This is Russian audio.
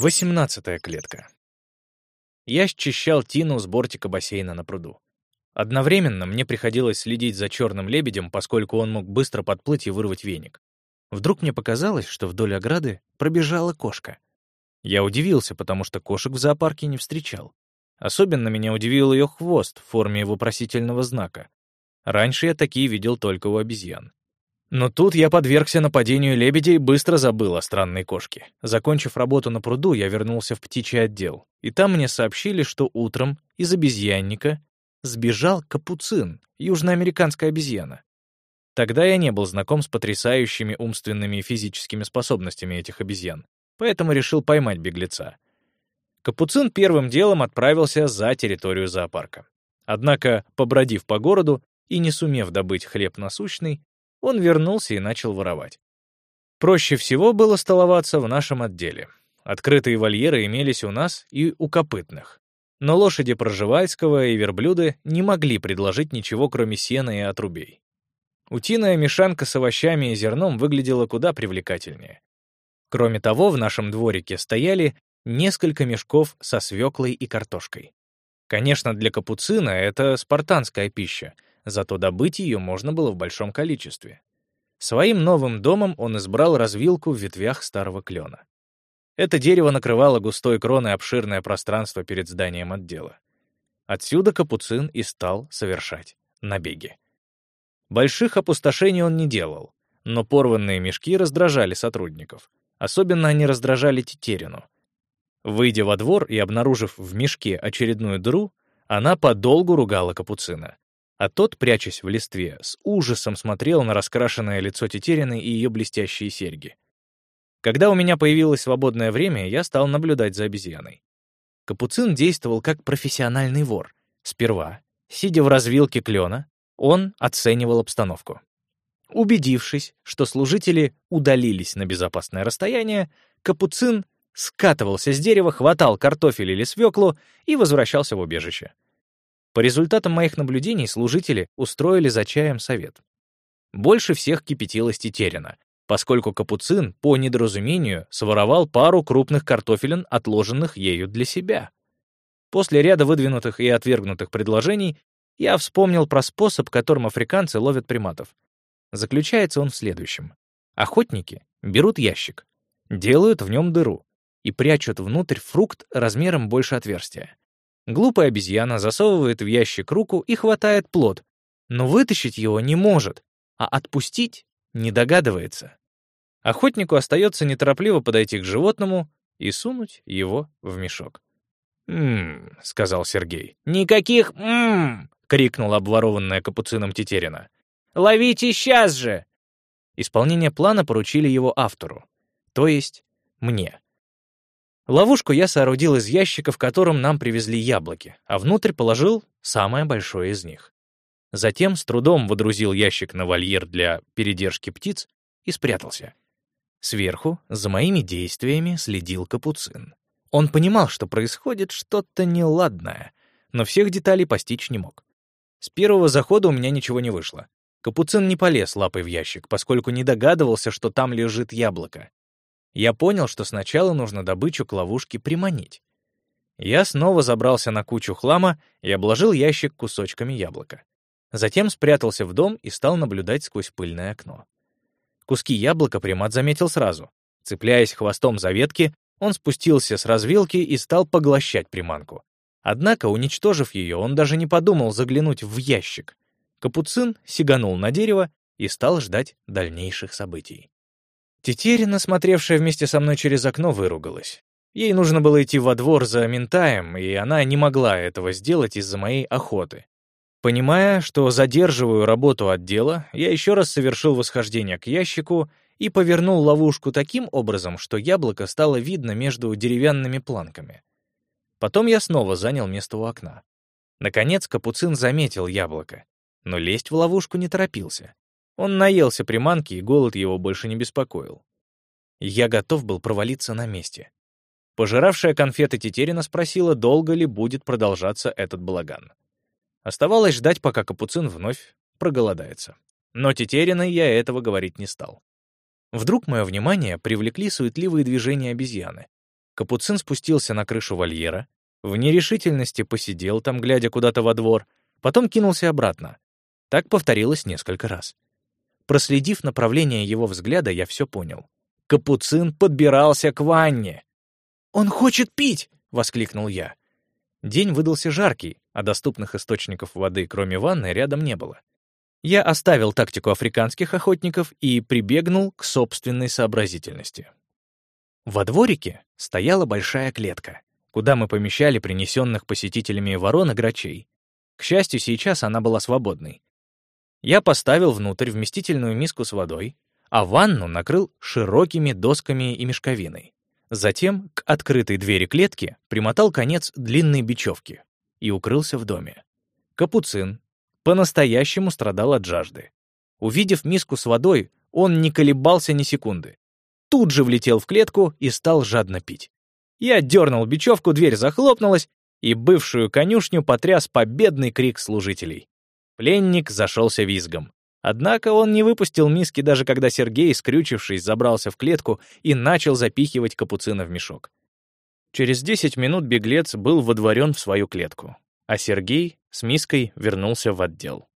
Восемнадцатая клетка. Я счищал тину с бортика бассейна на пруду. Одновременно мне приходилось следить за черным лебедем, поскольку он мог быстро подплыть и вырвать веник. Вдруг мне показалось, что вдоль ограды пробежала кошка. Я удивился, потому что кошек в зоопарке не встречал. Особенно меня удивил ее хвост в форме вопросительного знака. Раньше я такие видел только у обезьян. Но тут я подвергся нападению лебедя и быстро забыл о странной кошке. Закончив работу на пруду, я вернулся в птичий отдел, и там мне сообщили, что утром из обезьянника сбежал капуцин, южноамериканская обезьяна. Тогда я не был знаком с потрясающими умственными и физическими способностями этих обезьян, поэтому решил поймать беглеца. Капуцин первым делом отправился за территорию зоопарка. Однако, побродив по городу и не сумев добыть хлеб насущный, он вернулся и начал воровать. Проще всего было столоваться в нашем отделе. Открытые вольеры имелись у нас и у копытных. Но лошади Проживальского и верблюды не могли предложить ничего, кроме сена и отрубей. Утиная мешанка с овощами и зерном выглядела куда привлекательнее. Кроме того, в нашем дворике стояли несколько мешков со свеклой и картошкой. Конечно, для капуцина это спартанская пища — зато добыть ее можно было в большом количестве. Своим новым домом он избрал развилку в ветвях старого клена. Это дерево накрывало густой кроной обширное пространство перед зданием отдела. Отсюда Капуцин и стал совершать набеги. Больших опустошений он не делал, но порванные мешки раздражали сотрудников. Особенно они раздражали Тетерину. Выйдя во двор и обнаружив в мешке очередную дыру, она подолгу ругала Капуцина а тот, прячась в листве, с ужасом смотрел на раскрашенное лицо Тетерины и ее блестящие серьги. Когда у меня появилось свободное время, я стал наблюдать за обезьяной. Капуцин действовал как профессиональный вор. Сперва, сидя в развилке клена, он оценивал обстановку. Убедившись, что служители удалились на безопасное расстояние, Капуцин скатывался с дерева, хватал картофель или свеклу и возвращался в убежище. По результатам моих наблюдений служители устроили за чаем совет. Больше всех кипятилась Тетерина, поскольку Капуцин, по недоразумению, своровал пару крупных картофелин, отложенных ею для себя. После ряда выдвинутых и отвергнутых предложений я вспомнил про способ, которым африканцы ловят приматов. Заключается он в следующем. Охотники берут ящик, делают в нем дыру и прячут внутрь фрукт размером больше отверстия. Глупая обезьяна засовывает в ящик руку и хватает плод, но вытащить его не может, а отпустить не догадывается. Охотнику остается неторопливо подойти к животному и сунуть его в мешок. «М-м», сказал Сергей. «Никаких «м-м», крикнула обворованная капуцином Тетерина. «Ловите сейчас же!» Исполнение плана поручили его автору, то есть мне. Ловушку я соорудил из ящика, в котором нам привезли яблоки, а внутрь положил самое большое из них. Затем с трудом водрузил ящик на вольер для передержки птиц и спрятался. Сверху за моими действиями следил Капуцин. Он понимал, что происходит что-то неладное, но всех деталей постичь не мог. С первого захода у меня ничего не вышло. Капуцин не полез лапой в ящик, поскольку не догадывался, что там лежит яблоко. Я понял, что сначала нужно добычу к ловушке приманить. Я снова забрался на кучу хлама и обложил ящик кусочками яблока. Затем спрятался в дом и стал наблюдать сквозь пыльное окно. Куски яблока примат заметил сразу. Цепляясь хвостом за ветки, он спустился с развилки и стал поглощать приманку. Однако, уничтожив ее, он даже не подумал заглянуть в ящик. Капуцин сиганул на дерево и стал ждать дальнейших событий. Тетерина, смотревшая вместе со мной через окно, выругалась. Ей нужно было идти во двор за ментаем, и она не могла этого сделать из-за моей охоты. Понимая, что задерживаю работу отдела, я еще раз совершил восхождение к ящику и повернул ловушку таким образом, что яблоко стало видно между деревянными планками. Потом я снова занял место у окна. Наконец Капуцин заметил яблоко, но лезть в ловушку не торопился. Он наелся приманки, и голод его больше не беспокоил. Я готов был провалиться на месте. Пожиравшая конфеты Тетерина спросила, долго ли будет продолжаться этот балаган. Оставалось ждать, пока Капуцин вновь проголодается. Но Тетериной я этого говорить не стал. Вдруг мое внимание привлекли суетливые движения обезьяны. Капуцин спустился на крышу вольера, в нерешительности посидел там, глядя куда-то во двор, потом кинулся обратно. Так повторилось несколько раз. Проследив направление его взгляда, я все понял. Капуцин подбирался к ванне. «Он хочет пить!» — воскликнул я. День выдался жаркий, а доступных источников воды, кроме ванны, рядом не было. Я оставил тактику африканских охотников и прибегнул к собственной сообразительности. Во дворике стояла большая клетка, куда мы помещали принесенных посетителями ворон и грачей. К счастью, сейчас она была свободной. Я поставил внутрь вместительную миску с водой, а ванну накрыл широкими досками и мешковиной. Затем к открытой двери клетки примотал конец длинной бечевки и укрылся в доме. Капуцин по-настоящему страдал от жажды. Увидев миску с водой, он не колебался ни секунды. Тут же влетел в клетку и стал жадно пить. Я дернул бечевку, дверь захлопнулась, и бывшую конюшню потряс победный крик служителей. Пленник зашелся визгом. Однако он не выпустил миски, даже когда Сергей, скрючившись, забрался в клетку и начал запихивать капуцина в мешок. Через 10 минут беглец был водворен в свою клетку, а Сергей с миской вернулся в отдел.